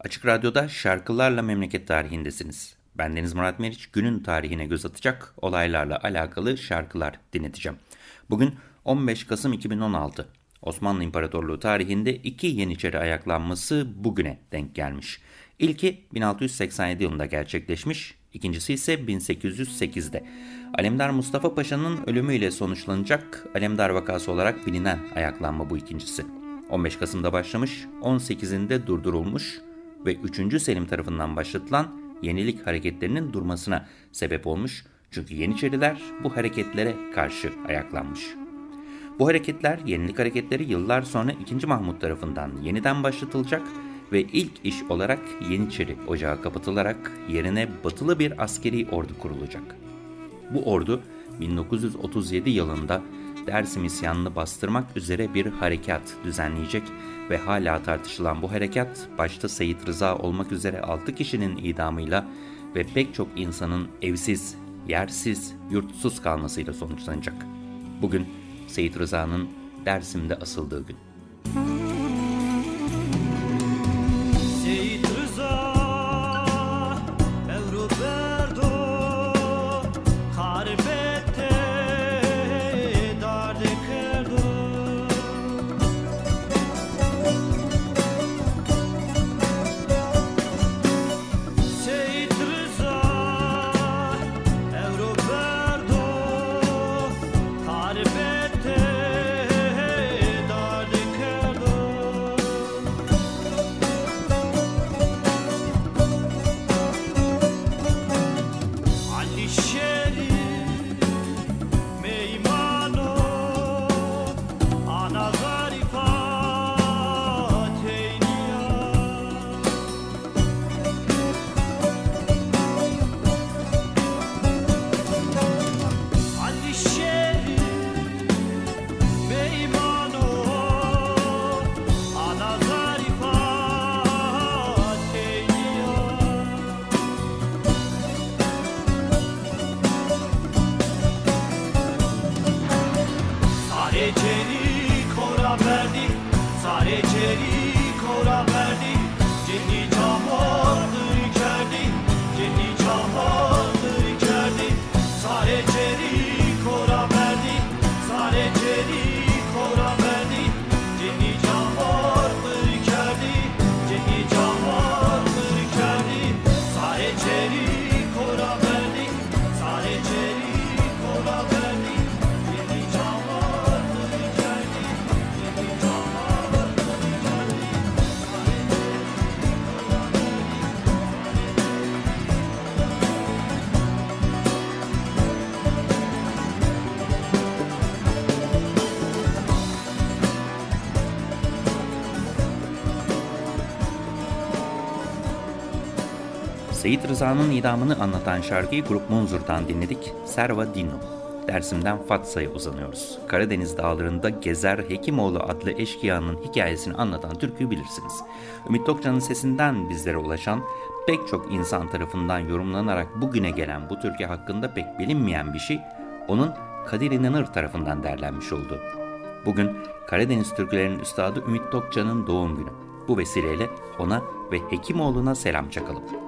Açık Radyo'da şarkılarla memleket tarihindesiniz. Ben Deniz Murat Meriç günün tarihine göz atacak olaylarla alakalı şarkılar dinleteceğim. Bugün 15 Kasım 2016. Osmanlı İmparatorluğu tarihinde iki Yeniçeri ayaklanması bugüne denk gelmiş. İlki 1687 yılında gerçekleşmiş, ikincisi ise 1808'de. Alemdar Mustafa Paşa'nın ölümüyle sonuçlanacak Alemdar vakası olarak bilinen ayaklanma bu ikincisi. 15 Kasım'da başlamış, 18'inde durdurulmuş ve 3. Selim tarafından başlatılan yenilik hareketlerinin durmasına sebep olmuş. Çünkü Yeniçeriler bu hareketlere karşı ayaklanmış. Bu hareketler, yenilik hareketleri yıllar sonra 2. Mahmut tarafından yeniden başlatılacak ve ilk iş olarak Yeniçeri Ocağı kapatılarak yerine batılı bir askeri ordu kurulacak. Bu ordu 1937 yılında Dersim isyanını bastırmak üzere bir harekat düzenleyecek ve hala tartışılan bu harekat başta Seyit Rıza olmak üzere 6 kişinin idamıyla ve pek çok insanın evsiz, yersiz, yurtsuz kalmasıyla sonuçlanacak. Bugün Seyit Rıza'nın Dersim'de asıldığı gün. Seyit Rıza'nın idamını anlatan şarkıyı Grup Munzur'dan dinledik. Serva Dino. Dersim'den Fatsa'ya uzanıyoruz. Karadeniz dağlarında Gezer Hekimoğlu adlı eşkıyanın hikayesini anlatan türküyü bilirsiniz. Ümit Tokcan'ın sesinden bizlere ulaşan pek çok insan tarafından yorumlanarak bugüne gelen bu türkü hakkında pek bilinmeyen bir şey onun Kadir İnanır tarafından derlenmiş oldu. Bugün Karadeniz türkülerinin üstadı Ümit Tokcan'ın doğum günü. Bu vesileyle ona ve Hekimoğlu'na selam çakalım.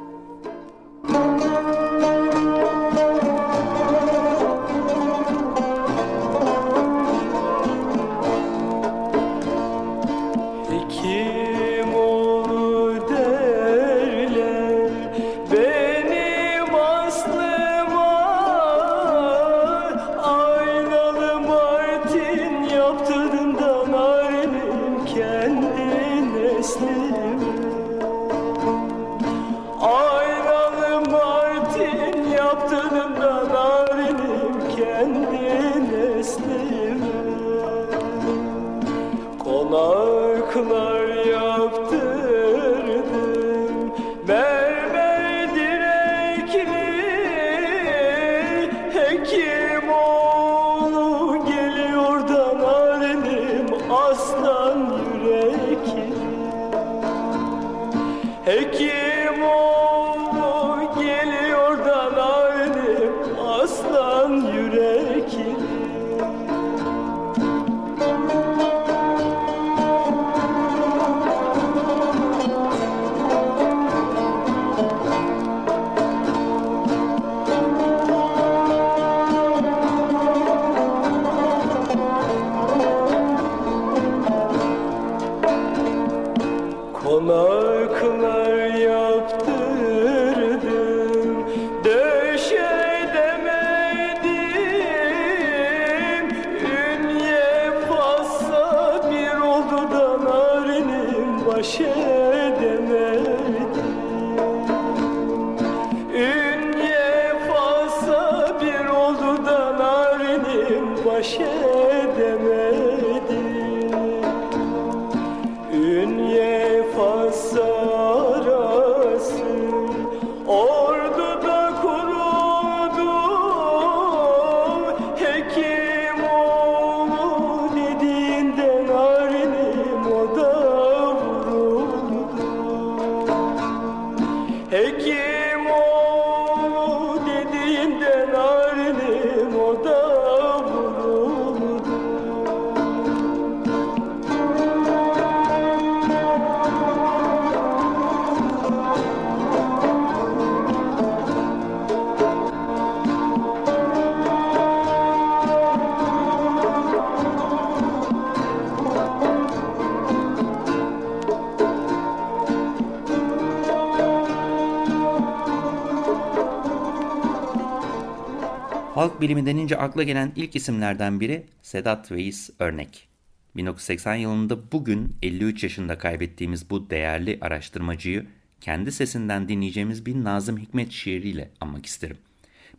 Halk bilimi denince akla gelen ilk isimlerden biri Sedat Veys Örnek. 1980 yılında bugün 53 yaşında kaybettiğimiz bu değerli araştırmacıyı kendi sesinden dinleyeceğimiz bir Nazım Hikmet şiiriyle anmak isterim.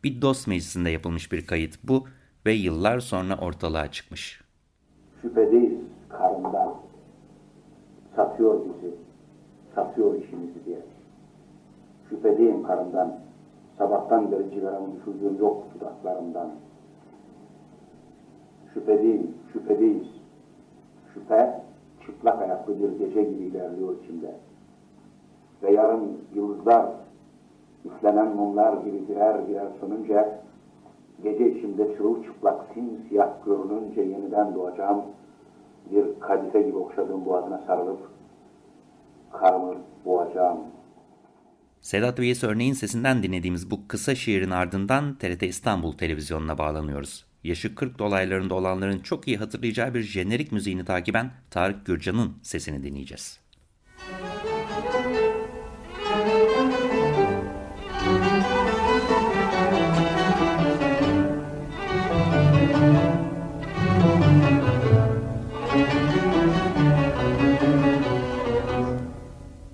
Bir dost meclisinde yapılmış bir kayıt bu ve yıllar sonra ortalığa çıkmış. Şüphedeyiz karından. Satıyor bizi, satıyor işimizi diye. Şüphedeyim karından. Sabahtan beri cigaramı düşürdüğüm yok dudaklarımdan. Şüphedeyim, şüphedeyiz. Şüphe, çıplak ayaklı bir gece gibi ilerliyor içimde. Ve yarın yıldızlar, üflenen mumlar gibi birer birer sönünce, gece içimde çırılçıplak simsiyah görününce yeniden doğacağım, bir kadife gibi okşadığım boğazına sarılıp, karnı boğacağım. Sedat Veys Örneğin sesinden dinlediğimiz bu kısa şiirin ardından TRT İstanbul televizyonuna bağlanıyoruz. Yaşı 40 dolaylarında olanların çok iyi hatırlayacağı bir jenerik müziğini takiben Tarık Gürcan'ın sesini dinleyeceğiz.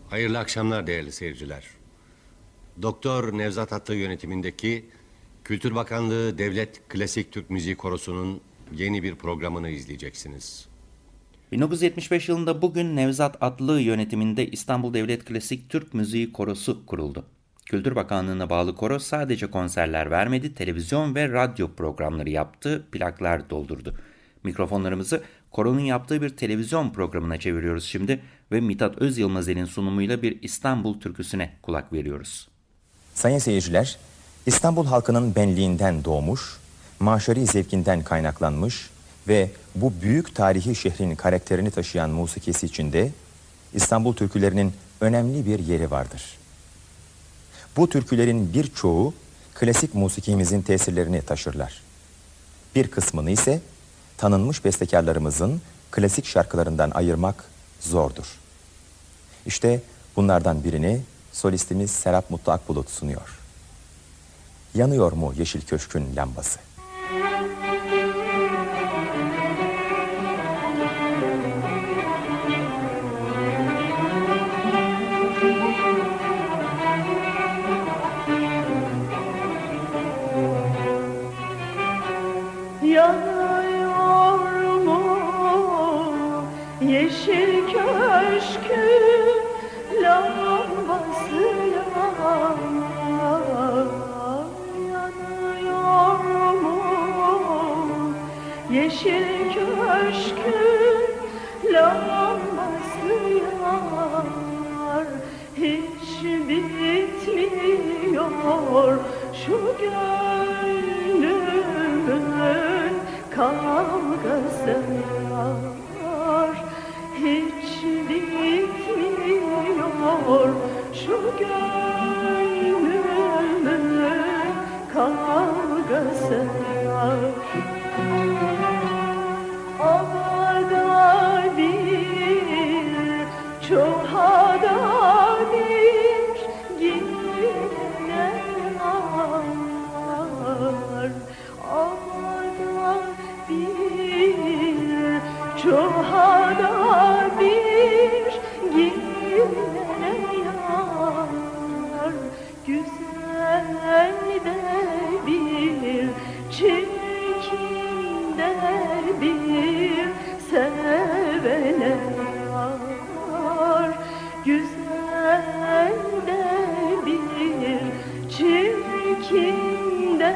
Hayırlı akşamlar değerli seyirciler. Doktor Nevzat Atlı yönetimindeki Kültür Bakanlığı Devlet Klasik Türk Müziği Korosu'nun yeni bir programını izleyeceksiniz. 1975 yılında bugün Nevzat Atlı yönetiminde İstanbul Devlet Klasik Türk Müziği Korosu kuruldu. Kültür Bakanlığı'na bağlı koro sadece konserler vermedi, televizyon ve radyo programları yaptı, plaklar doldurdu. Mikrofonlarımızı koronun yaptığı bir televizyon programına çeviriyoruz şimdi ve Mithat Özyılmazel'in sunumuyla bir İstanbul türküsüne kulak veriyoruz. Sayın seyirciler, İstanbul halkının benliğinden doğmuş, maşeri zevkinden kaynaklanmış ve bu büyük tarihi şehrin karakterini taşıyan musikisi içinde İstanbul türkülerinin önemli bir yeri vardır. Bu türkülerin birçoğu klasik musikimizin tesirlerini taşırlar. Bir kısmını ise tanınmış bestekarlarımızın klasik şarkılarından ayırmak zordur. İşte bunlardan birini solistimiz Serap Mutlu Akbulut sunuyor. Yanıyor mu Yeşil Köşk'ün lambası? Yanar hiç bitmiyor. Şu gönlümün kavgası hiç bitmiyor. Şu gönlümün kavgası çohada bir Güzel de bir, çirkin de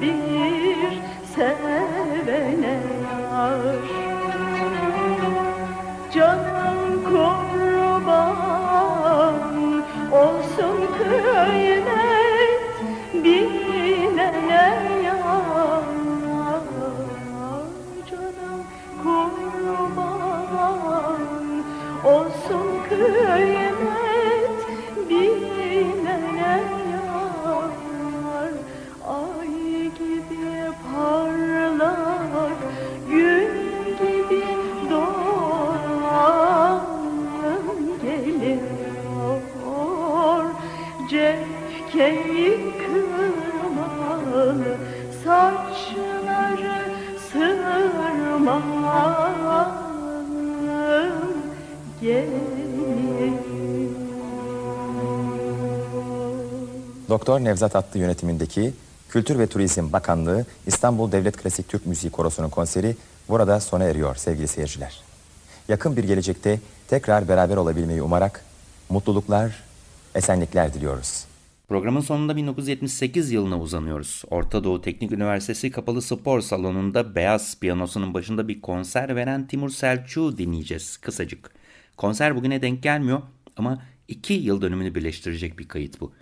bir sevene Doktor Nevzat Atlı yönetimindeki Kültür ve Turizm Bakanlığı İstanbul Devlet Klasik Türk Müziği Korosu'nun konseri burada sona eriyor sevgili seyirciler. Yakın bir gelecekte tekrar beraber olabilmeyi umarak mutluluklar, esenlikler diliyoruz. Programın sonunda 1978 yılına uzanıyoruz. Orta Doğu Teknik Üniversitesi Kapalı Spor Salonu'nda beyaz piyanosunun başında bir konser veren Timur Selçuk'u dinleyeceğiz kısacık. Konser bugüne denk gelmiyor ama iki yıl dönümünü birleştirecek bir kayıt bu.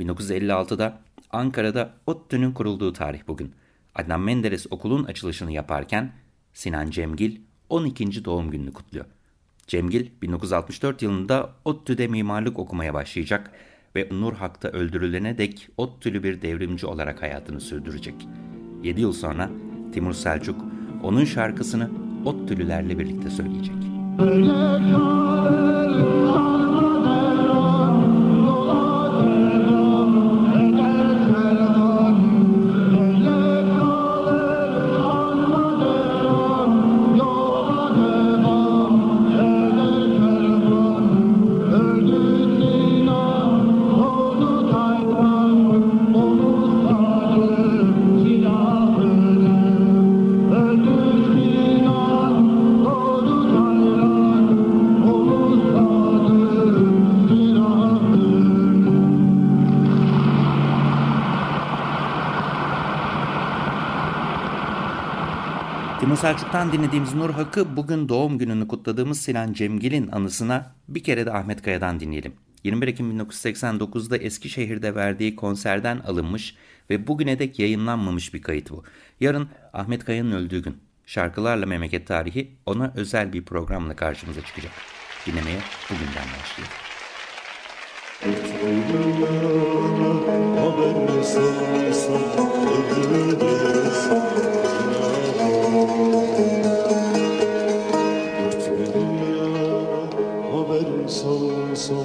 1956'da Ankara'da ODTÜ'nün kurulduğu tarih bugün. Adnan Menderes okulun açılışını yaparken Sinan Cemgil 12. doğum gününü kutluyor. Cemgil 1964 yılında ODTÜ'de mimarlık okumaya başlayacak ve Nur Hak'ta öldürülene dek ODTÜ'lü bir devrimci olarak hayatını sürdürecek. 7 yıl sonra Timur Selçuk onun şarkısını ODTÜ'lülerle birlikte söyleyecek. Timur Selçuk'tan dinlediğimiz Nur Hak'ı bugün doğum gününü kutladığımız Sinan Cemgil'in anısına bir kere de Ahmet Kaya'dan dinleyelim. 21 Ekim 1989'da Eskişehir'de verdiği konserden alınmış ve bugüne dek yayınlanmamış bir kayıt bu. Yarın Ahmet Kaya'nın öldüğü gün. Şarkılarla memleket tarihi ona özel bir programla karşımıza çıkacak. Dinlemeye bugünden başlayalım. Haber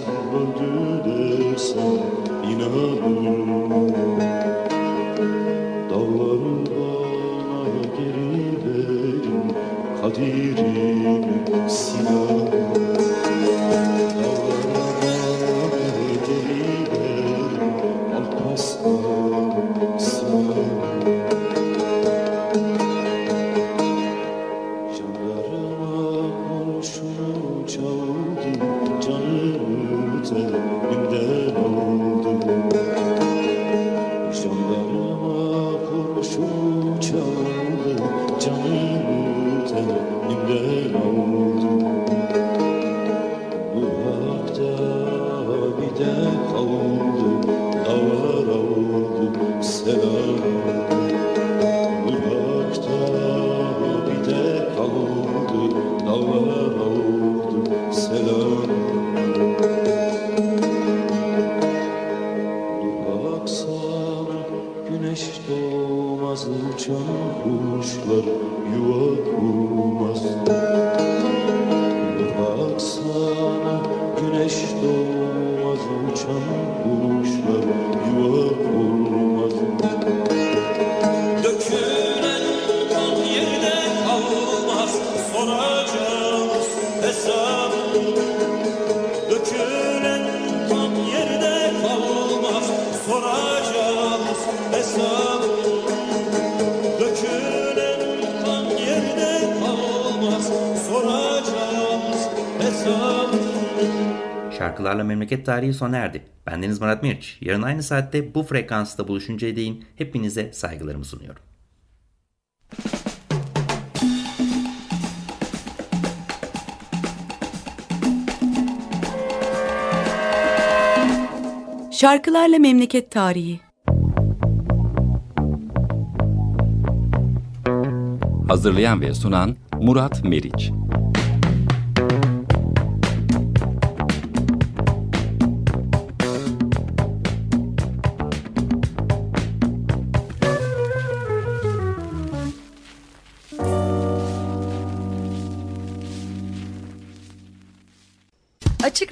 öldü desem inanırım Dağları bana geri verin Kadirimi güneş doğmaz uçan kuşlar yuva kurmaz Şarkılarla Memleket Tarihi sona erdi. Bendeniz Murat Meriç. Yarın aynı saatte bu frekansta buluşuncaya değin hepinize saygılarımı sunuyorum. Şarkılarla Memleket Tarihi Hazırlayan ve sunan Murat Meriç.